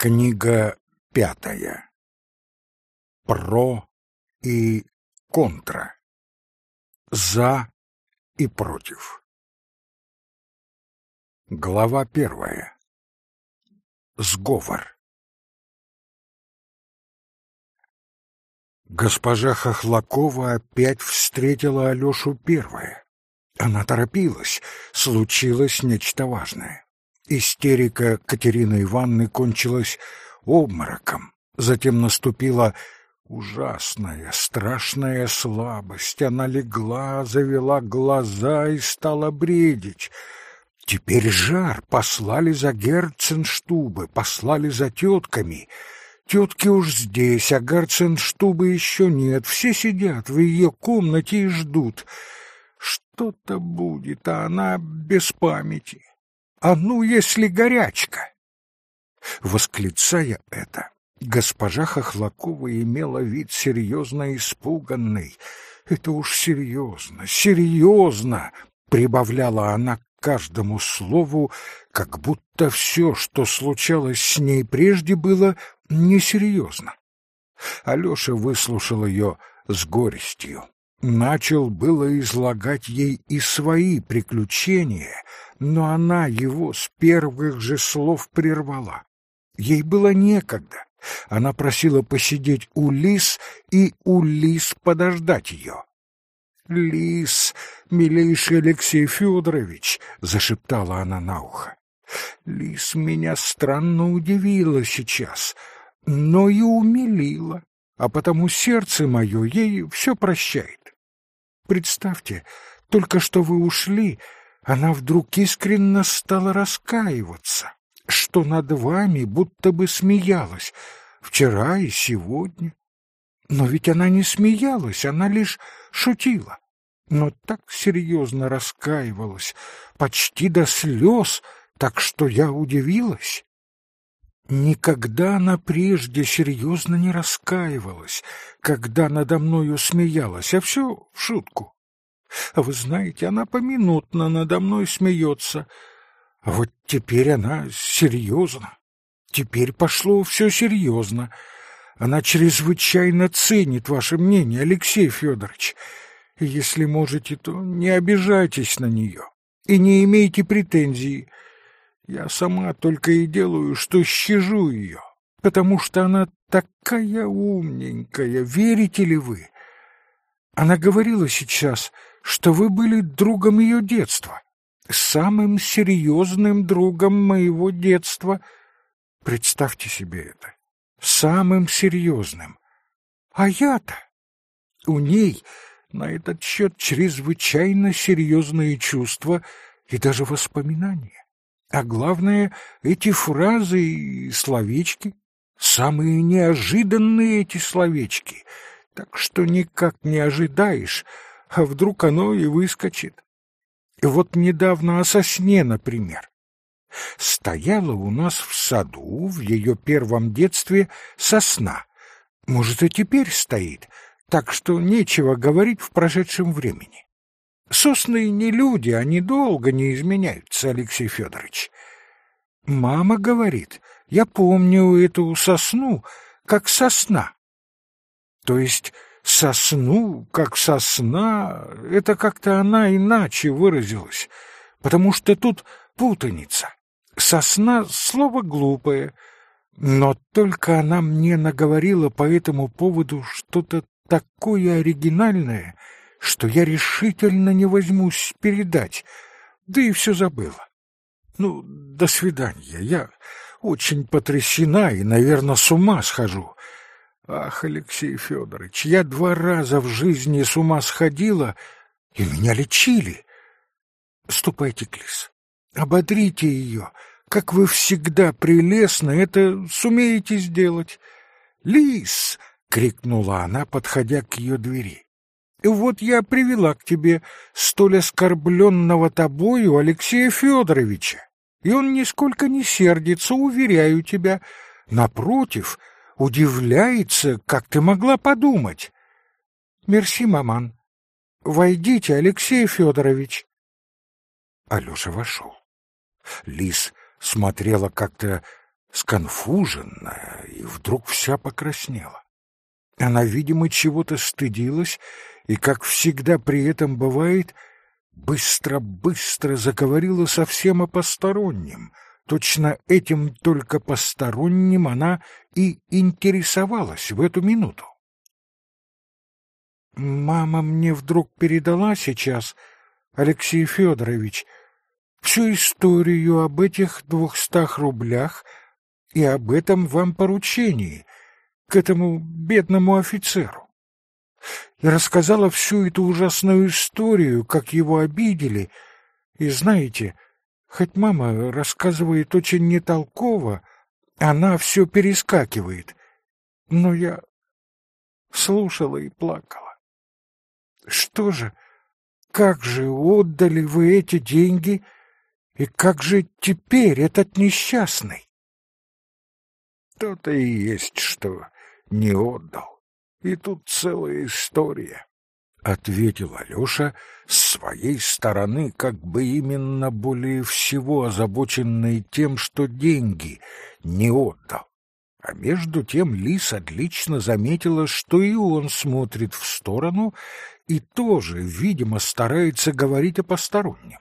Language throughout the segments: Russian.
Книга пятая. Про и контра. За и против. Глава первая. Сговор. Госпожа Хохлакова опять встретила Алёшу первая. Она торопилась, случилось нечто важное. Истерика Катерины Ивановны кончилась обмороком. Затем наступила ужасная, страшная слабость. Она легла, завела глаза и стала бредить. Теперь жар. Послали за Герценштубы, послали за тетками. Тетки уж здесь, а Герценштубы еще нет. Все сидят в ее комнате и ждут. Что-то будет, а она без памяти. А ну, если горячка! Восклицая это, госпожа Хохлакова имела вид серьезно испуганный. Это уж серьезно, серьезно, прибавляла она к каждому слову, как будто все, что случалось с ней прежде, было несерьезно. Алеша выслушал ее с горестью. Начал было излагать ей и свои приключения, но она его с первых же слов прервала. Ей было некогда. Она просила посидеть у Лис и у Лис подождать ее. «Лис, милейший Алексей Федорович!» — зашептала она на ухо. «Лис меня странно удивила сейчас, но и умилила, а потому сердце мое ей все прощает. Представьте, только что вы ушли, она вдруг искренне стала раскаиваться, что над вами будто бы смеялась вчера и сегодня. Но ведь она не смеялась, она лишь шутила, но так серьезно раскаивалась, почти до слез, так что я удивилась. Никогда она прежде серьезно не раскаивалась, когда надо мною смеялась, а все в шутку. А вы знаете, она поминутно надо мной смеется. А вот теперь она серьезно. Теперь пошло все серьезно. Она чрезвычайно ценит ваше мнение, Алексей Федорович. Если можете, то не обижайтесь на нее и не имейте претензий. Я сама только и делаю, что щажу ее, потому что она такая умненькая, верите ли вы? Она говорила сейчас, что вы были другом ее детства, самым серьезным другом моего детства. Представьте себе это, самым серьезным. А я-то... У ней на этот счет чрезвычайно серьезные чувства и даже воспоминания. А главное, эти фразы и словечки, самые неожиданные эти словечки — так что никак не ожидаешь, а вдруг оно и выскочит. И вот недавно о сосне, например. Стояла у нас в саду в ее первом детстве сосна. Может, и теперь стоит, так что нечего говорить в прошедшем времени. Сосны не люди, они долго не изменяются, Алексей Федорович. Мама говорит, я помню эту сосну, как сосна. То есть сосну, как сосна, это как-то она иначе выразилась, потому что тут путаница. Сосна — слово глупое, но только она мне наговорила по этому поводу что-то такое оригинальное, что я решительно не возьмусь передать, да и все забыла. Ну, до свидания, я очень потрясена и, наверное, с ума схожу. Ах, Алексей Федорович, я два раза в жизни с ума сходила, и меня лечили. Ступайте к Лис, ободрите ее, как вы всегда прелестно это сумеете сделать. Лис! — крикнула она, подходя к ее двери. «Вот я привела к тебе столь оскорбленного тобою Алексея Федоровича, и он нисколько не сердится, уверяю тебя. Напротив, удивляется, как ты могла подумать. Мерси, маман. Войдите, Алексей Федорович. Алёша вошел. Лис смотрела как-то сконфуженная, и вдруг вся покраснела. Она, видимо, чего-то стыдилась, и, как всегда при этом бывает, быстро-быстро заговорила совсем о постороннем. Точно этим только посторонним она и интересовалась в эту минуту. «Мама мне вдруг передала сейчас, Алексей Федорович, всю историю об этих двухстах рублях и об этом вам поручении, к этому бедному офицеру. И рассказала всю эту ужасную историю, как его обидели. И знаете, хоть мама рассказывает очень нетолково, она все перескакивает. Но я слушала и плакала. Что же, как же отдали вы эти деньги, и как же теперь этот несчастный? То-то и есть что не отдал. И тут целая история. — ответил Алеша с своей стороны, как бы именно более всего озабоченный тем, что деньги не отдал. А между тем Лис отлично заметила, что и он смотрит в сторону и тоже, видимо, старается говорить о постороннем.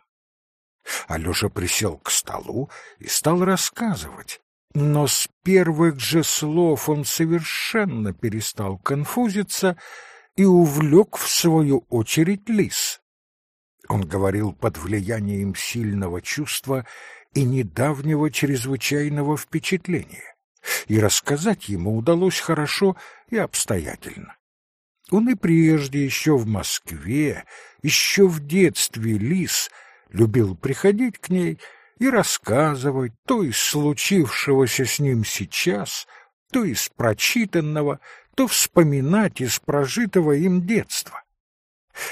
Алеша присел к столу и стал рассказывать, но с первых же слов он совершенно перестал конфузиться и увлек в свою очередь лис. Он говорил под влиянием сильного чувства и недавнего чрезвычайного впечатления, и рассказать ему удалось хорошо и обстоятельно. Он и прежде, еще в Москве, еще в детстве лис любил приходить к ней и рассказывать то из случившегося с ним сейчас, то из прочитанного, то вспоминать из прожитого им детства.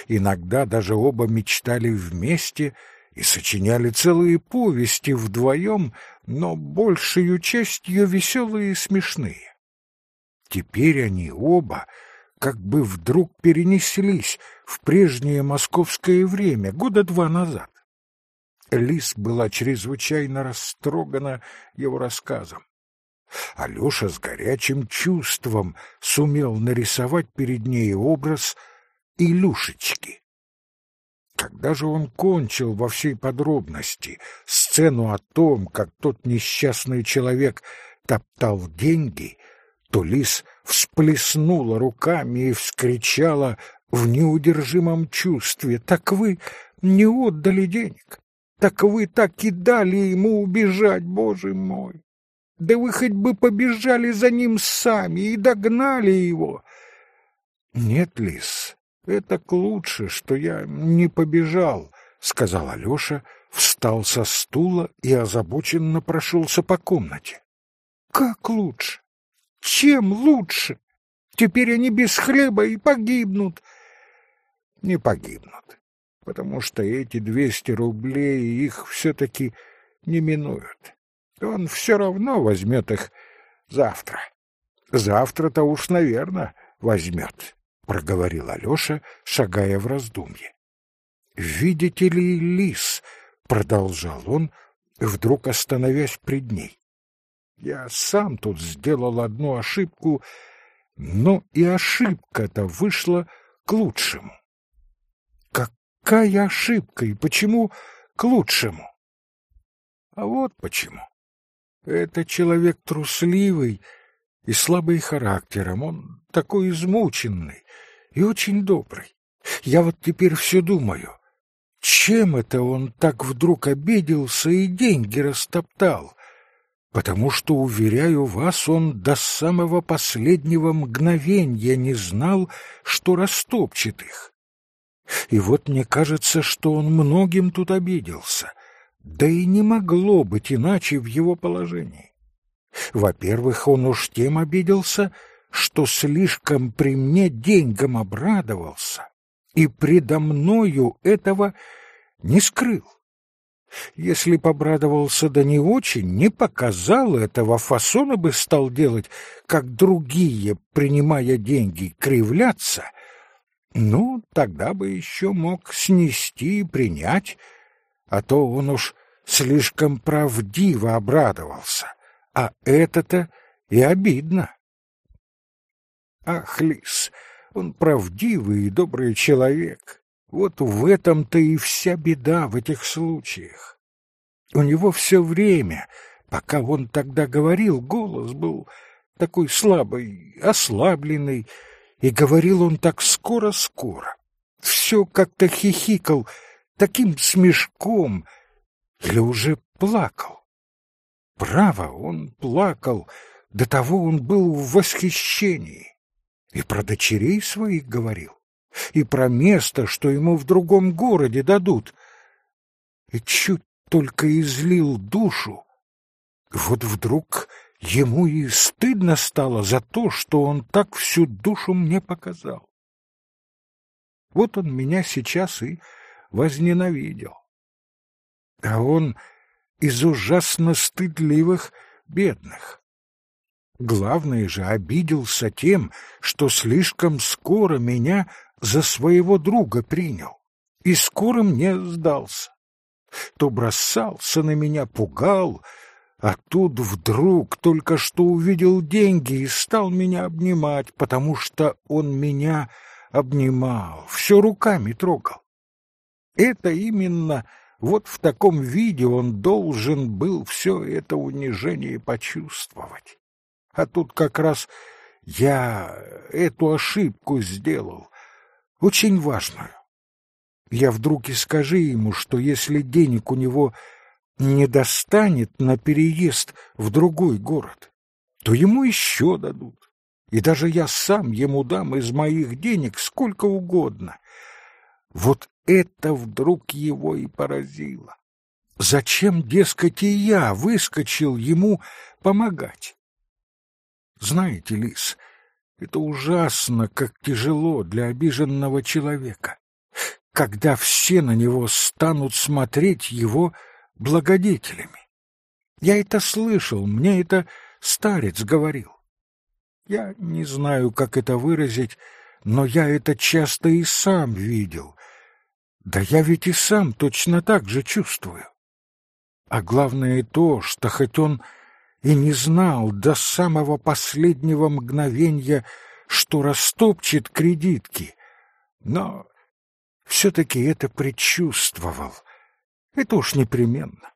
Иногда даже оба мечтали вместе и сочиняли целые повести вдвоем, но большую частью веселые и смешные. Теперь они оба как бы вдруг перенеслись в прежнее московское время, года два назад. Лис была чрезвычайно растрогана его рассказом. Алеша с горячим чувством сумел нарисовать перед ней образ Илюшечки. Когда же он кончил во всей подробности сцену о том, как тот несчастный человек топтал деньги, то лис всплеснула руками и вскричала в неудержимом чувстве «Так вы не отдали денег! Так вы так и дали ему убежать, боже мой! Да вы хоть бы побежали за ним сами и догнали его!» «Нет, лис, это к лучше, что я не побежал», — сказал Алеша, встал со стула и озабоченно прошелся по комнате. «Как лучше? Чем лучше? Теперь они без хлеба и погибнут». «Не погибнут потому что эти двести рублей их все-таки не минуют. Он все равно возьмет их завтра. Завтра-то уж, наверное, возьмет, — проговорил Алеша, шагая в раздумье. — Видите ли, лис, — продолжал он, вдруг остановясь пред ней. Я сам тут сделал одну ошибку, но и ошибка-то вышла к лучшему. Какая ошибка и почему к лучшему? А вот почему. Это человек трусливый и слабый характером, он такой измученный и очень добрый. Я вот теперь все думаю, чем это он так вдруг обиделся и деньги растоптал? Потому что, уверяю вас, он до самого последнего мгновенья не знал, что растопчет их. И вот мне кажется, что он многим тут обиделся. Да и не могло быть иначе в его положении. Во-первых, он уж тем обиделся, что слишком при мне деньгам обрадовался, и предо мною этого не скрыл. Если б обрадовался да не очень, не показал этого, фасона бы стал делать, как другие, принимая деньги, кривляться ну, тогда бы еще мог снести и принять, а то он уж слишком правдиво обрадовался, А это-то и обидно. Ах, Лис, он правдивый и добрый человек. Вот в этом-то и вся беда в этих случаях. У него все время, пока он тогда говорил, голос был такой слабый, ослабленный, и говорил он так скоро-скоро. Все как-то хихикал, таким смешком, или уже плакал. Право, он плакал, до того он был в восхищении. И про дочерей своих говорил, и про место, что ему в другом городе дадут. И чуть только излил душу, вот вдруг ему и стыдно стало за то, что он так всю душу мне показал. Вот он меня сейчас и возненавидел. А он из ужасно стыдливых бедных. Главное же, обиделся тем, что слишком скоро меня за своего друга принял и скоро мне сдался. То бросался на меня, пугал, а тут вдруг только что увидел деньги и стал меня обнимать, потому что он меня обнимал, все руками трогал. Это именно вот в таком виде он должен был все это унижение почувствовать. А тут как раз я эту ошибку сделал, очень важную. Я вдруг и скажи ему, что если денег у него не достанет на переезд в другой город, то ему еще дадут. И даже я сам ему дам из моих денег сколько угодно. Вот это вдруг его и поразило. Зачем, дескать, и я выскочил ему помогать? Знаете, Лис, это ужасно, как тяжело для обиженного человека, когда все на него станут смотреть его благодетелями. Я это слышал, мне это старец говорил. Я не знаю, как это выразить, но я это часто и сам видел. Да я ведь и сам точно так же чувствую. А главное то, что хоть он и не знал до самого последнего мгновения, что растопчет кредитки, но все-таки это предчувствовал. Это уж непременно.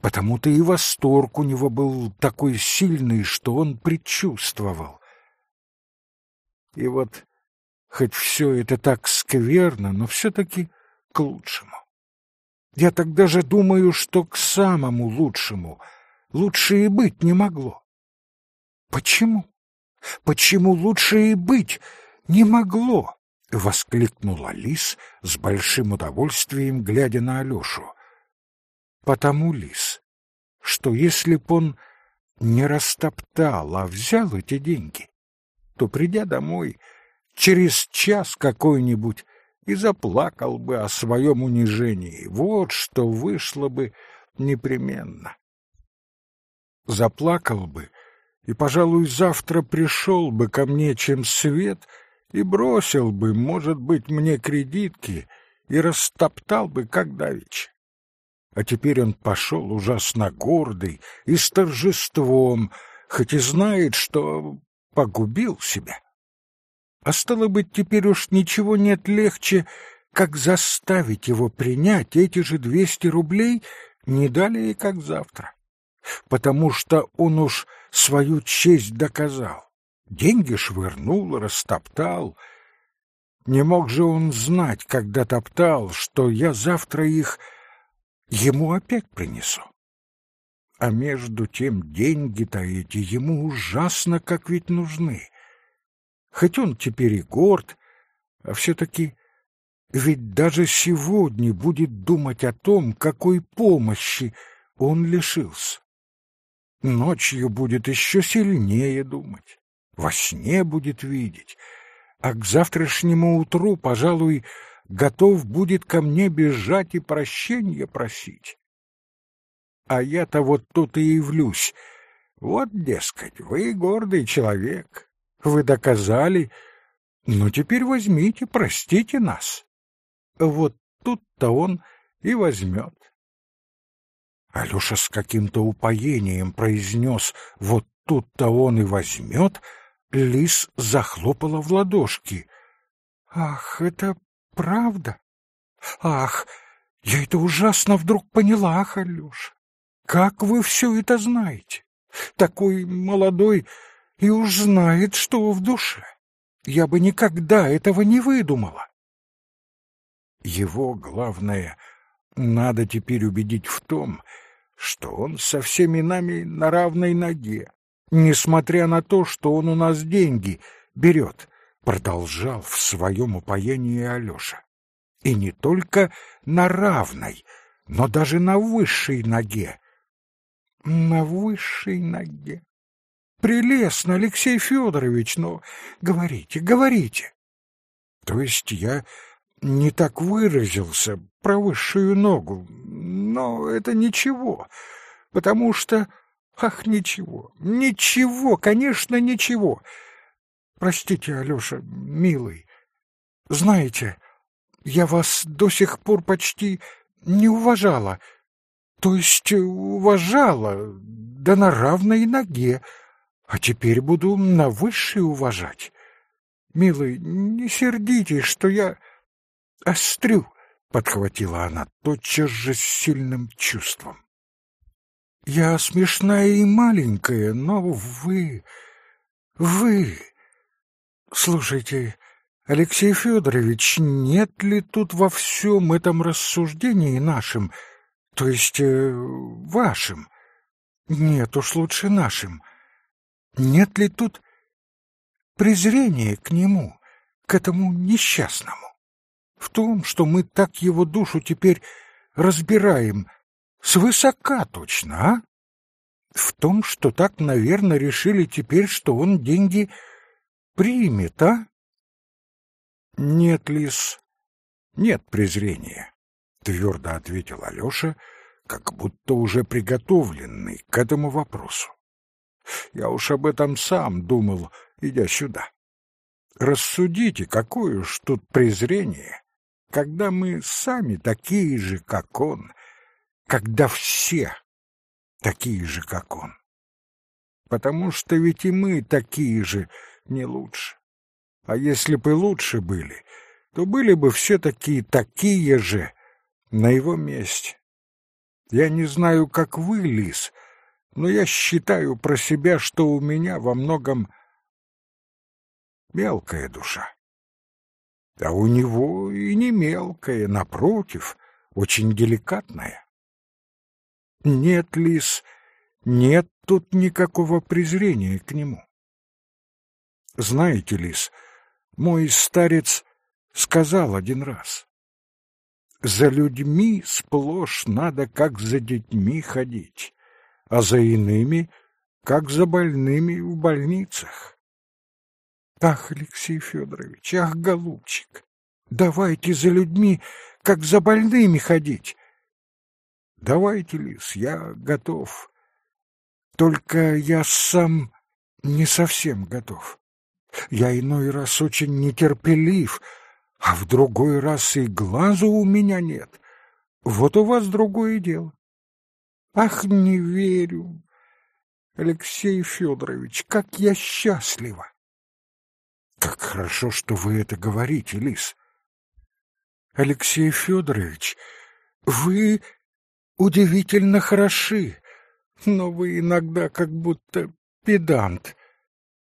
Потому-то и восторг у него был такой сильный, что он предчувствовал. И вот, хоть все это так скверно, но все-таки к лучшему. Я тогда же думаю, что к самому лучшему лучше и быть не могло. Почему? Почему лучше и быть не могло? — воскликнула Лис с большим удовольствием, глядя на Алешу. «Потому, Лис, что если б он не растоптал, а взял эти деньги, то, придя домой, через час какой-нибудь и заплакал бы о своем унижении. Вот что вышло бы непременно. Заплакал бы, и, пожалуй, завтра пришел бы ко мне, чем свет — и бросил бы, может быть, мне кредитки и растоптал бы, как давеча. А теперь он пошел ужасно гордый и с торжеством, хоть и знает, что погубил себя. А стало быть, теперь уж ничего нет легче, как заставить его принять эти же двести рублей не далее, как завтра. Потому что он уж свою честь доказал. Деньги швырнул, растоптал. Не мог же он знать, когда топтал, что я завтра их ему опять принесу. А между тем деньги-то эти ему ужасно как ведь нужны. Хоть он теперь и горд, а все-таки ведь даже сегодня будет думать о том, какой помощи он лишился. Ночью будет еще сильнее думать во сне будет видеть, а к завтрашнему утру, пожалуй, готов будет ко мне бежать и прощения просить. А я-то вот тут и явлюсь. Вот, дескать, вы гордый человек, вы доказали, ну теперь возьмите, простите нас. Вот тут-то он и возьмет. Алеша с каким-то упоением произнес «вот тут-то он и возьмет», Лис захлопала в ладошки. «Ах, это правда? Ах, я это ужасно вдруг поняла, ах, Алеша! Как вы все это знаете? Такой молодой и уж знает, что в душе. Я бы никогда этого не выдумала. Его главное, надо теперь убедить в том, что он со всеми нами на равной ноге, несмотря на то, что он у нас деньги берет, продолжал в своем упоении Алеша. И не только на равной, но даже на высшей ноге. На высшей ноге. Прелестно, Алексей Федорович, но говорите, говорите. То есть я не так выразился про высшую ногу, но это ничего, потому что... Ах, ничего, ничего, конечно, ничего. Простите, Алеша, милый, знаете, я вас до сих пор почти не уважала, то есть уважала, да на равной ноге, а теперь буду на высшей уважать. Милый, не сердитесь, что я острю, — подхватила она тотчас же с сильным чувством. Я смешная и маленькая, но вы... вы... Слушайте, Алексей Федорович, нет ли тут во всем этом рассуждении нашим, то есть э, вашим? Нет уж лучше нашим. Нет ли тут презрения к нему, к этому несчастному? в том, что мы так его душу теперь разбираем, свысока точно, а? В том, что так, наверное, решили теперь, что он деньги примет, а? Нет, Лис, нет презрения, твердо ответил Алеша, как будто уже приготовленный к этому вопросу. Я уж об этом сам думал, идя сюда. Рассудите, какое уж тут презрение когда мы сами такие же, как он, когда все такие же, как он. Потому что ведь и мы такие же, не лучше. А если бы лучше были, то были бы все такие такие же на его месте. Я не знаю, как вы, Лис, но я считаю про себя, что у меня во многом мелкая душа а у него и не мелкая, напротив, очень деликатная. Нет, Лис, нет тут никакого презрения к нему. Знаете, Лис, мой старец сказал один раз, «За людьми сплошь надо, как за детьми, ходить, а за иными, как за больными в больницах. Ах, Алексей Федорович, ах, голубчик, давайте за людьми, как за больными ходить. Давайте, Лис, я готов. Только я сам не совсем готов. Я иной раз очень нетерпелив, а в другой раз и глазу у меня нет. Вот у вас другое дело. Ах, не верю. Алексей Федорович, как я счастлива! Как хорошо, что вы это говорите, Лис. Алексей Федорович, вы удивительно хороши, но вы иногда как будто педант.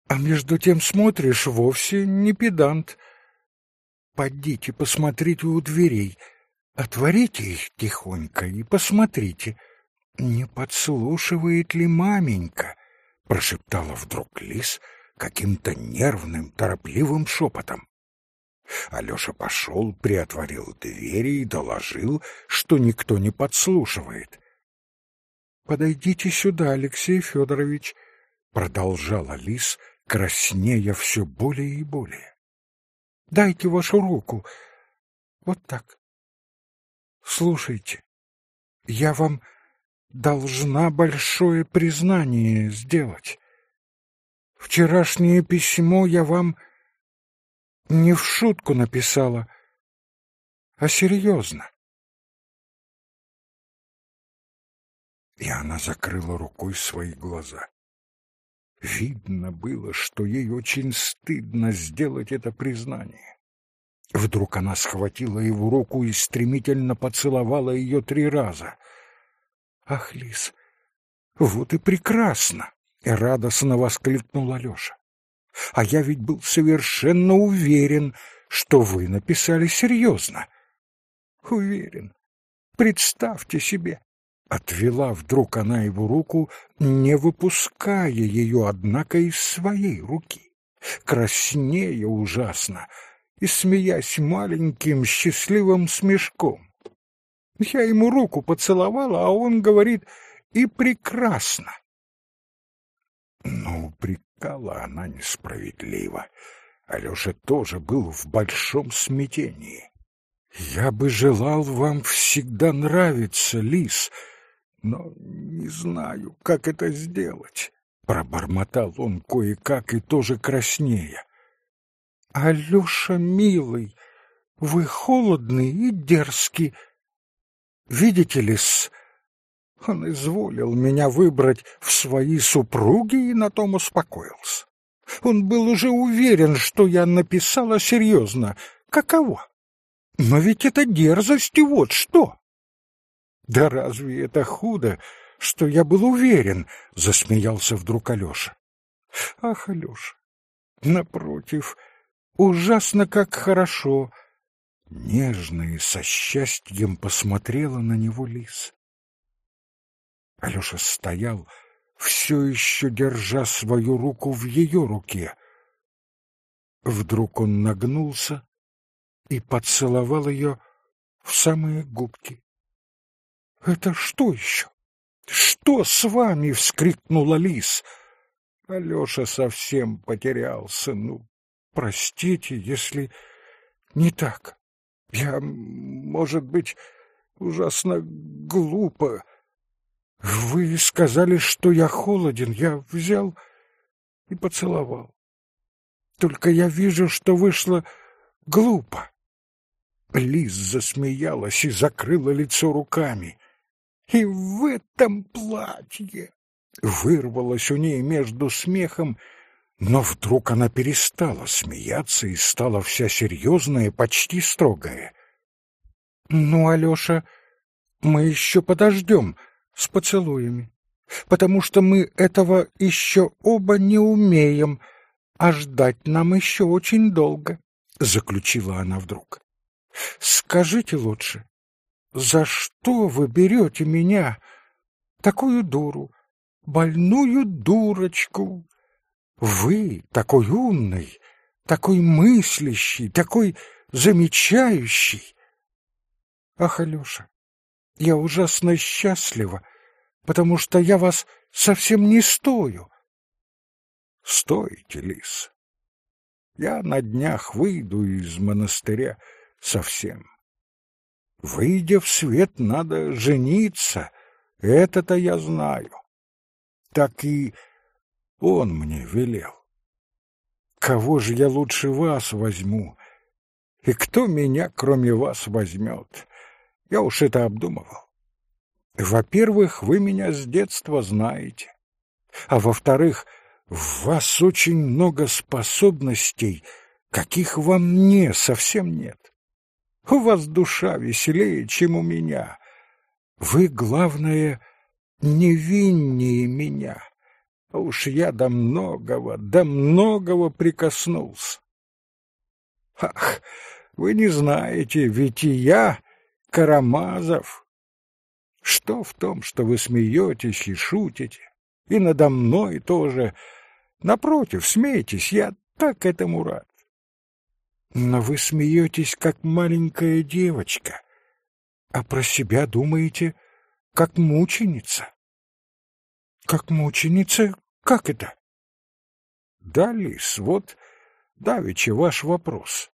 А между тем смотришь вовсе не педант. Подите, посмотрите у дверей, отворите их тихонько и посмотрите, не подслушивает ли маменька, прошептала вдруг Лис, — каким-то нервным, торопливым шепотом. Алеша пошел, приотворил двери и доложил, что никто не подслушивает. — Подойдите сюда, Алексей Федорович, — продолжала Лис, краснея все более и более. — Дайте вашу руку. Вот так. Слушайте, я вам должна большое признание сделать. Вчерашнее письмо я вам не в шутку написала, а серьезно. И она закрыла рукой свои глаза. Видно было, что ей очень стыдно сделать это признание. Вдруг она схватила его руку и стремительно поцеловала ее три раза. «Ах, Лис, вот и прекрасно!» — и радостно воскликнул Алеша. «А я ведь был совершенно уверен, что вы написали серьезно». «Уверен. Представьте себе, Отвела вдруг она его руку, не выпуская ее, однако, из своей руки, краснея ужасно и смеясь маленьким счастливым смешком. Я ему руку поцеловала, а он говорит «и прекрасно». Ну, упрекала она несправедливо. Алеша тоже был в большом смятении. «Я бы желал вам всегда нравиться, Лис», но не знаю, как это сделать. Пробормотал он кое-как и тоже краснея. Алёша, милый, вы холодный и дерзкий. Видите ли-с, он изволил меня выбрать в свои супруги и на том успокоился. Он был уже уверен, что я написала серьезно. Каково? Но ведь это дерзость и вот что. Да разве это худо, что я был уверен, засмеялся вдруг Алёша. Ах, Алёша, напротив, ужасно как хорошо. Нежно и со счастьем посмотрела на него лис. Алёша стоял, все еще держа свою руку в ее руке. Вдруг он нагнулся и поцеловал ее в самые губки. «Это что еще? Что с вами?» — вскрикнула лис. Алеша совсем потерялся. «Ну, простите, если не так. Я, может быть, ужасно глупо. Вы сказали, что я холоден. Я взял и поцеловал. Только я вижу, что вышло глупо». Лиз засмеялась и закрыла лицо руками. И в этом платье вырвалось у ней между смехом, но вдруг она перестала смеяться и стала вся серьезная, почти строгая. — Ну, Алеша, мы еще подождем с поцелуями, потому что мы этого еще оба не умеем, а ждать нам еще очень долго, — заключила она вдруг. — Скажите лучше, за что вы берете меня, такую дуру, больную дурочку? Вы такой умный, такой мыслящий, такой замечающий. Ах, Алёша, я ужасно счастлива, потому что я вас совсем не стою. Стойте, лис. Я на днях выйду из монастыря совсем. Выйдя в свет, надо жениться. Это-то я знаю. Так и он мне велел. Кого же я лучше вас возьму? И кто меня, кроме вас, возьмет? Я уж это обдумывал. Во-первых, вы меня с детства знаете. А во-вторых, в вас очень много способностей, каких во мне совсем нет. У вас душа веселее, чем у меня. Вы, главное, невиннее меня. А уж я до многого, до многого прикоснулся. Ах, вы не знаете, ведь и я Карамазов. Что в том, что вы смеетесь и шутите, и надо мной тоже. Напротив, смейтесь, я так этому рад. Но вы смеетесь, как маленькая девочка, а про себя думаете, как мученица. Как мученица? Как это? Да, Лис, вот давеча ваш вопрос.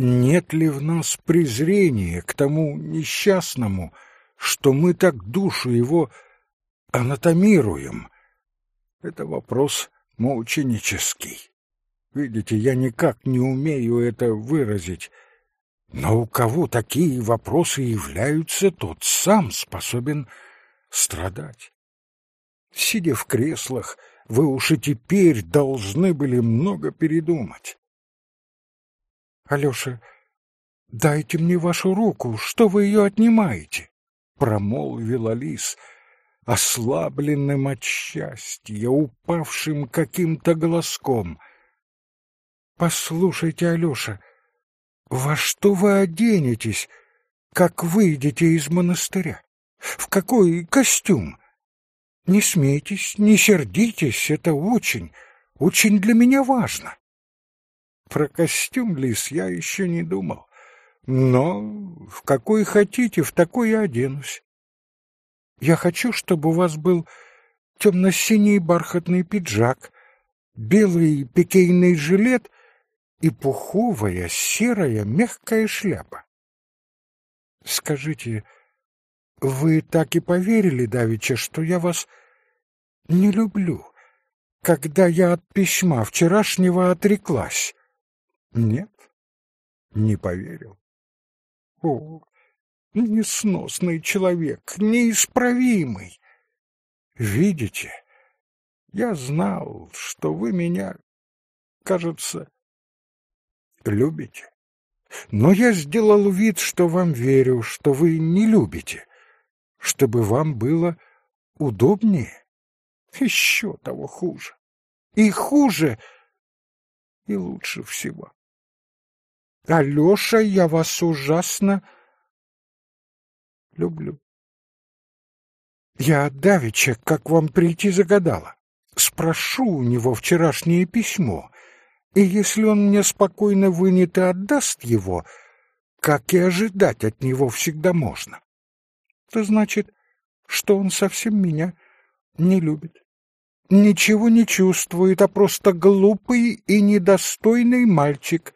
Нет ли в нас презрения к тому несчастному, что мы так душу его анатомируем? Это вопрос мученический. Видите, я никак не умею это выразить. Но у кого такие вопросы являются, тот сам способен страдать. Сидя в креслах, вы уж и теперь должны были много передумать. Алёша, дайте мне вашу руку, что вы ее отнимаете? Промолвила лис, ослабленным от счастья, упавшим каким-то голоском. Послушайте, Алёша, во что вы оденетесь, как выйдете из монастыря? В какой костюм? Не смейтесь, не сердитесь, это очень, очень для меня важно. Про костюм, Лис, я еще не думал. Но в какой хотите, в такой я оденусь. Я хочу, чтобы у вас был темно-синий бархатный пиджак, белый пикейный жилет и пуховая серая мягкая шляпа. Скажите, вы так и поверили, Давича, что я вас не люблю, когда я от письма вчерашнего отреклась? Нет, не поверил. О, несносный человек, неисправимый. Видите, я знал, что вы меня, кажется, любите. Но я сделал вид, что вам верю, что вы не любите чтобы вам было удобнее. Еще того хуже. И хуже, и лучше всего. Алеша, я вас ужасно люблю. Я давеча, как вам прийти загадала, спрошу у него вчерашнее письмо, и если он мне спокойно вынет и отдаст его, как и ожидать от него всегда можно, это значит, что он совсем меня не любит. Ничего не чувствует, а просто глупый и недостойный мальчик.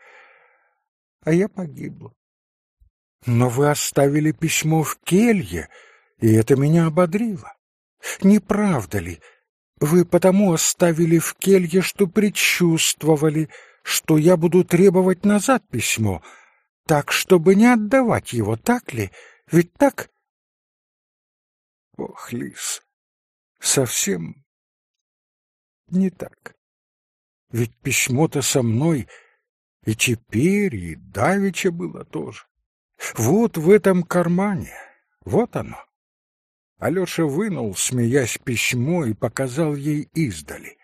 А я погибла. Но вы оставили письмо в келье, и это меня ободрило. Не правда ли? Вы потому оставили в келье, что предчувствовали, что я буду требовать назад письмо, так, чтобы не отдавать его, так ли? Ведь так? Ох, Лис, совсем не так. Ведь письмо-то со мной и теперь, и давеча было тоже. Вот в этом кармане, вот оно. Алеша вынул, смеясь, письмо и показал ей издали.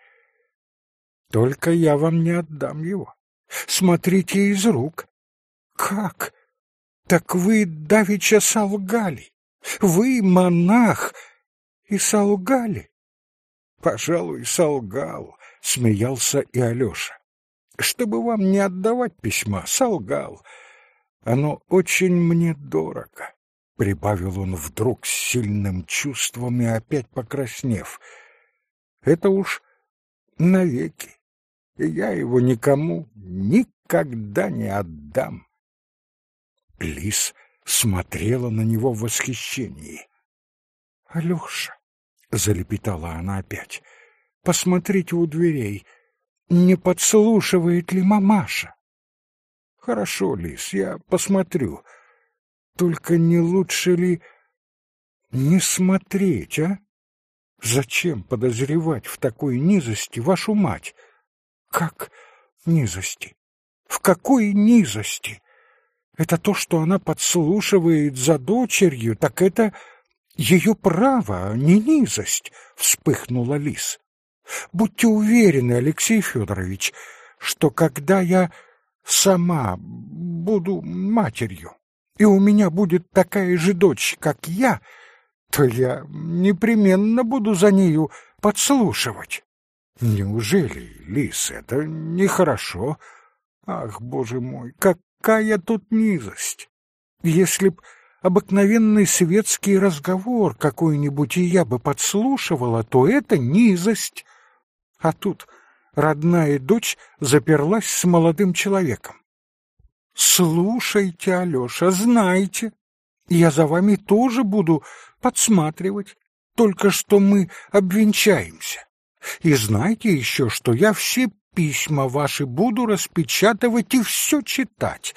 Только я вам не отдам его. Смотрите из рук. Как? Так вы давеча солгали. Вы монах и солгали. Пожалуй, солгал, смеялся и Алёша. Чтобы вам не отдавать письма, солгал. Оно очень мне дорого, прибавил он вдруг с сильным чувством и опять покраснев. Это уж навеки, и я его никому никогда не отдам. Лис смотрела на него в восхищении. — Алеша, — залепетала она опять, — посмотрите у дверей, не подслушивает ли мамаша? — Хорошо, Лис, я посмотрю. Только не лучше ли не смотреть, а? Зачем подозревать в такой низости вашу мать? Как низости? В какой низости? Это то, что она подслушивает за дочерью, так это ее право, а не низость, — вспыхнула Лис. Будьте уверены, Алексей Федорович, что когда я сама буду матерью, и у меня будет такая же дочь, как я, то я непременно буду за нею подслушивать. Неужели, Лис, это нехорошо? Ах, боже мой, как какая тут низость! Если б обыкновенный светский разговор какой-нибудь и я бы подслушивала, то это низость. А тут родная дочь заперлась с молодым человеком. Слушайте, Алёша, знайте, я за вами тоже буду подсматривать, только что мы обвенчаемся. И знайте еще, что я все письма ваши буду распечатывать и все читать.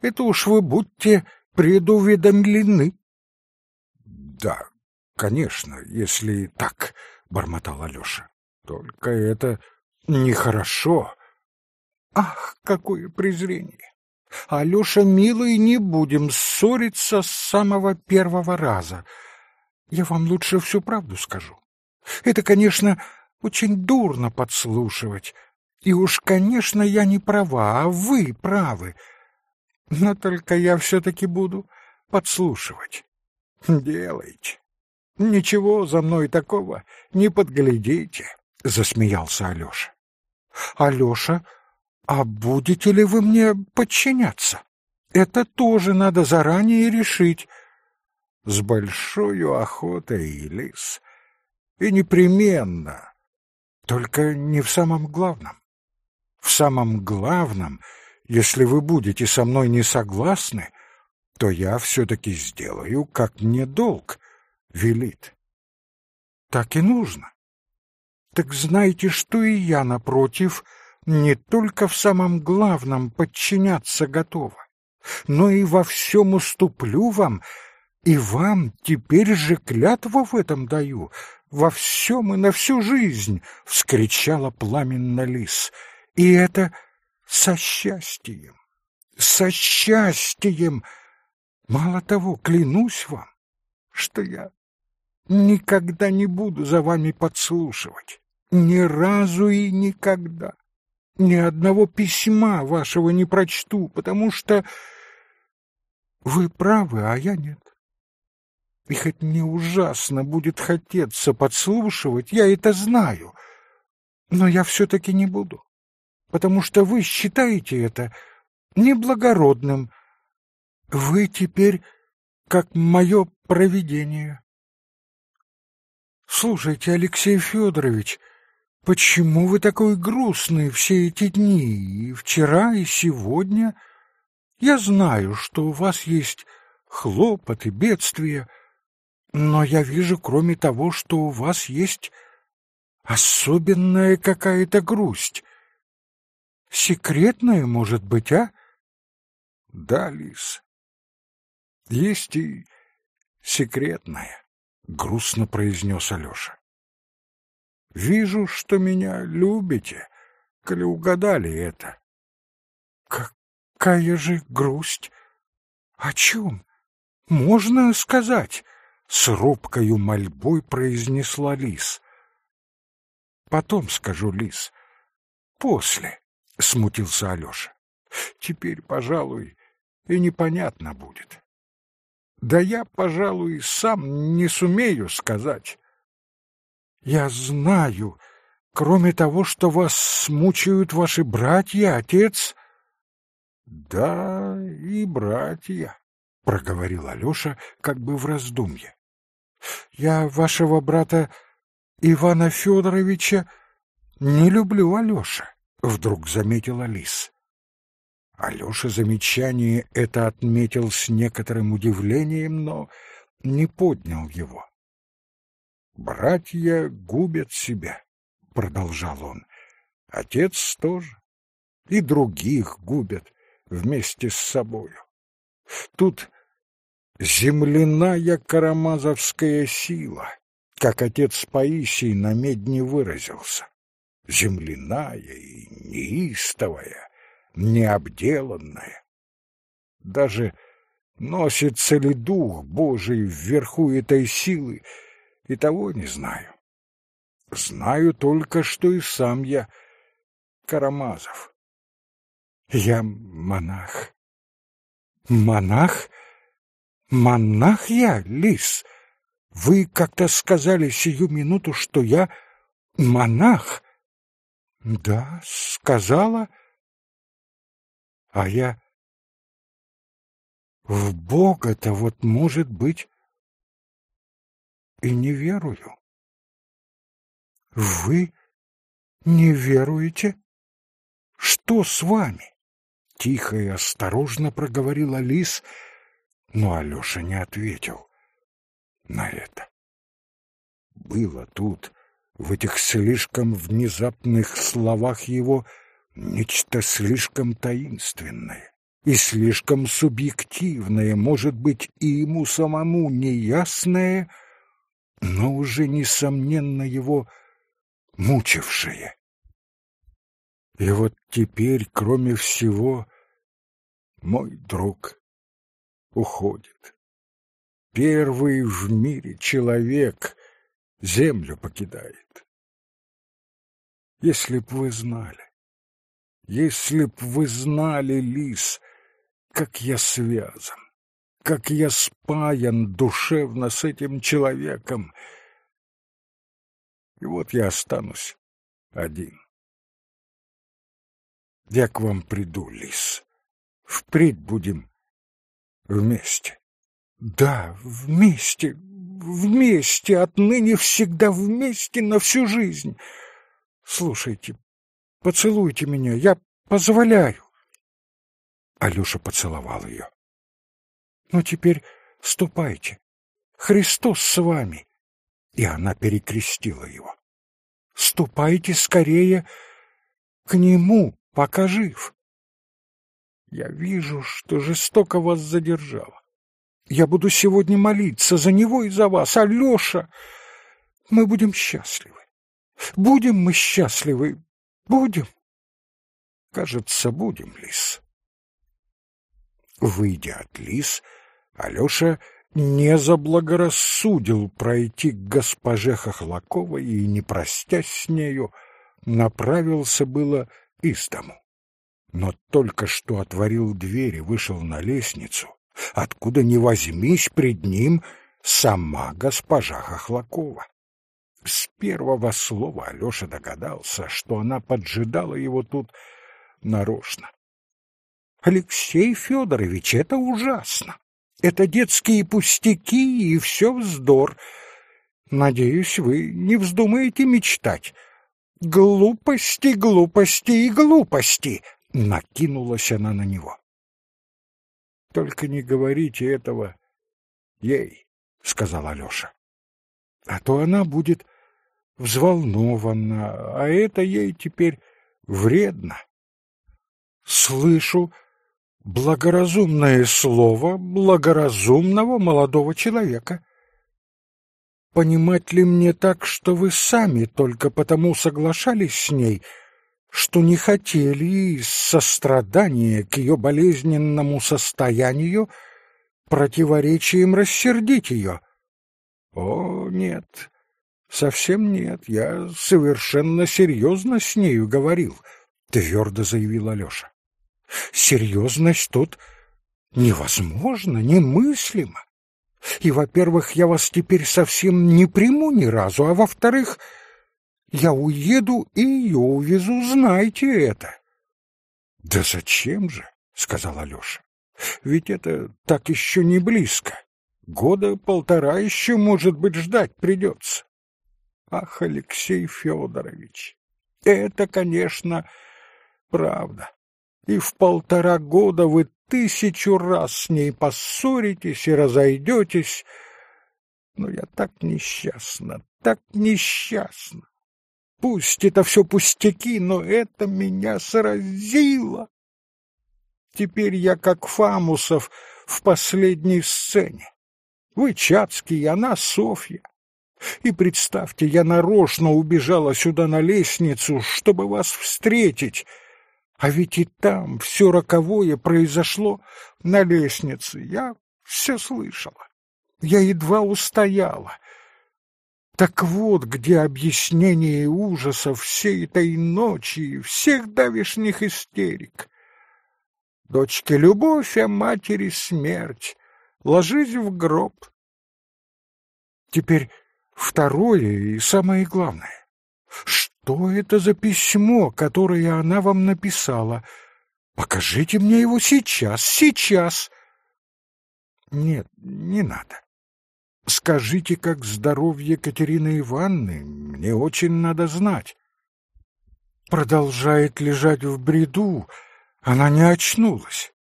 Это уж вы будьте предуведомлены. Да, конечно, если так, — бормотал Алеша. Только это нехорошо. Ах, какое презрение! Алеша, милый, не будем ссориться с самого первого раза. Я вам лучше всю правду скажу. Это, конечно, очень дурно подслушивать. И уж, конечно, я не права, а вы правы. Но только я все-таки буду подслушивать. Делайте. Ничего за мной такого не подглядите, — засмеялся Алеша. Алеша, а будете ли вы мне подчиняться? Это тоже надо заранее решить. С большой охотой, Лис. И непременно. Только не в самом главном. В самом главном, если вы будете со мной не согласны, то я все-таки сделаю, как мне долг велит. Так и нужно. Так знаете, что и я, напротив, не только в самом главном подчиняться готова, но и во всем уступлю вам, и вам теперь же клятву в этом даю, во всем и на всю жизнь, — вскричала пламенно лис. И это со счастьем, со счастьем. Мало того, клянусь вам, что я никогда не буду за вами подслушивать. Ни разу и никогда. Ни одного письма вашего не прочту, потому что вы правы, а я нет. И хоть мне ужасно будет хотеться подслушивать, я это знаю, но я все-таки не буду, потому что вы считаете это неблагородным. Вы теперь как мое провидение. Слушайте, Алексей Федорович, почему вы такой грустный все эти дни, и вчера, и сегодня? Я знаю, что у вас есть хлопоты, бедствия, но я вижу, кроме того, что у вас есть особенная какая-то грусть. Секретная, может быть, а? Да, Лис, есть и секретная, — грустно произнес Алеша. Вижу, что меня любите, коли угадали это. Какая же грусть! О чем? Можно сказать? С робкою мольбой произнесла Лис. Потом скажу, Лис. После, — смутился Алеша. Теперь, пожалуй, и непонятно будет. Да я, пожалуй, сам не сумею сказать. Я знаю, кроме того, что вас смучают ваши братья, отец... Да, и братья, — проговорил Алеша как бы в раздумье. Я вашего брата Ивана Федоровича не люблю, Алеша, — вдруг заметила Лис. Алеша замечание это отметил с некоторым удивлением, но не поднял его. «Братья губят себя», — продолжал он. «Отец тоже. И других губят вместе с собою. Тут земляная карамазовская сила, как отец Паисий на медне выразился. Земляная и неистовая, необделанное. Даже носится ли дух Божий вверху этой силы, и того не знаю. Знаю только, что и сам я Карамазов. Я монах. Монах? Монах я, лис? Вы как-то сказали сию минуту, что я монах. Да, сказала, а я в Бога-то вот, может быть, и не верую. Вы не веруете? Что с вами? Тихо и осторожно проговорила Лис, но Алёша не ответил на это. Было тут, в этих слишком внезапных словах его, нечто слишком таинственное и слишком субъективное, может быть, и ему самому неясное, но уже, несомненно, его мучившее. И вот теперь, кроме всего, мой друг уходит. Первый в мире человек землю покидает. Если б вы знали, если б вы знали, Лис, как я связан, как я спаян душевно с этим человеком. И вот я останусь один. Я к вам приду, Лис. Впредь будем вместе. Да, вместе, вместе, отныне всегда вместе на всю жизнь. Слушайте, поцелуйте меня, я позволяю. Алёша поцеловал ее. Ну теперь ступайте. Христос с вами. И она перекрестила его. Ступайте скорее к нему, пока жив. Я вижу, что жестоко вас задержала. Я буду сегодня молиться за него и за вас. Алёша, мы будем счастливы. Будем мы счастливы. Будем. Кажется, будем, Лис. Выйдя от Лис, Алёша не заблагорассудил пройти к госпоже Хохлаковой и, не простясь с нею, направился было из дому. Но только что отворил дверь и вышел на лестницу, откуда ни возьмись пред ним сама госпожа Хохлакова. С первого слова Алёша догадался, что она поджидала его тут нарочно. Алексей Федорович, это ужасно. Это детские пустяки и все вздор. Надеюсь, вы не вздумаете мечтать. Глупости, глупости и глупости. Накинулась она на него. Только не говорите этого ей, сказал Алёша. А то она будет взволнована, а это ей теперь вредно. Слышу благоразумное слово благоразумного молодого человека. Понимать ли мне так, что вы сами только потому соглашались с ней, что не хотели из сострадания к ее болезненному состоянию противоречием рассердить ее? О, нет, совсем нет, я совершенно серьезно с нею говорил, твердо заявил Алеша. Серьезность тут невозможно, немыслимо. И, во-первых, я вас теперь совсем не приму ни разу, а во-вторых, я уеду и ее увезу, знайте это. — Да зачем же? — сказал Алеша. — Ведь это так еще не близко. Года полтора еще, может быть, ждать придется. Ах, Алексей Федорович, это, конечно, правда и в полтора года вы тысячу раз с ней поссоритесь и разойдетесь. Но я так несчастна, так несчастна. Пусть это все пустяки, но это меня сразило. Теперь я как Фамусов в последней сцене. Вы Чацкий, она Софья. И представьте, я нарочно убежала сюда на лестницу, чтобы вас встретить, а ведь и там все роковое произошло на лестнице. Я все слышала. Я едва устояла. Так вот, где объяснение ужасов всей этой ночи и всех давешних истерик. Дочке любовь, а матери смерть. Ложись в гроб. Теперь второе и самое главное. Что это за письмо, которое она вам написала? Покажите мне его сейчас, сейчас. Нет, не надо. Скажите, как здоровье Катерины Ивановны, мне очень надо знать. Продолжает лежать в бреду, она не очнулась.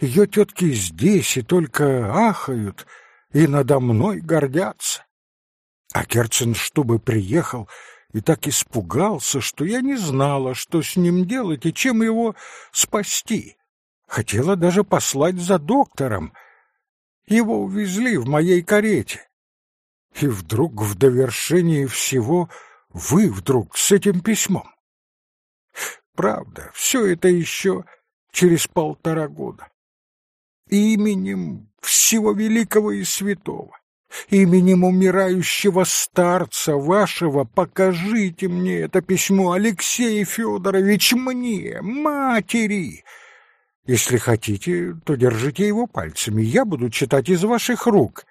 Ее тетки здесь и только ахают, и надо мной гордятся. А Керценштубы приехал и так испугался, что я не знала, что с ним делать и чем его спасти. Хотела даже послать за доктором. Его увезли в моей карете. И вдруг в довершении всего вы вдруг с этим письмом. Правда, все это еще через полтора года. Именем всего великого и святого, именем умирающего старца вашего покажите мне это письмо, Алексей Федорович, мне, матери. Если хотите, то держите его пальцами, я буду читать из ваших рук.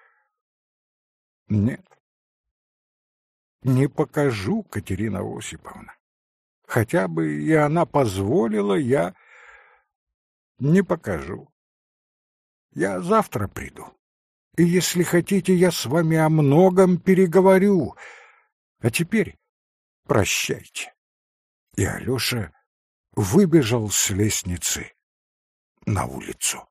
Нет, не покажу, Катерина Осиповна. Хотя бы и она позволила, я не покажу. Я завтра приду. И если хотите, я с вами о многом переговорю. А теперь прощайте. И Алёша выбежал с лестницы на улицу.